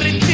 Rico.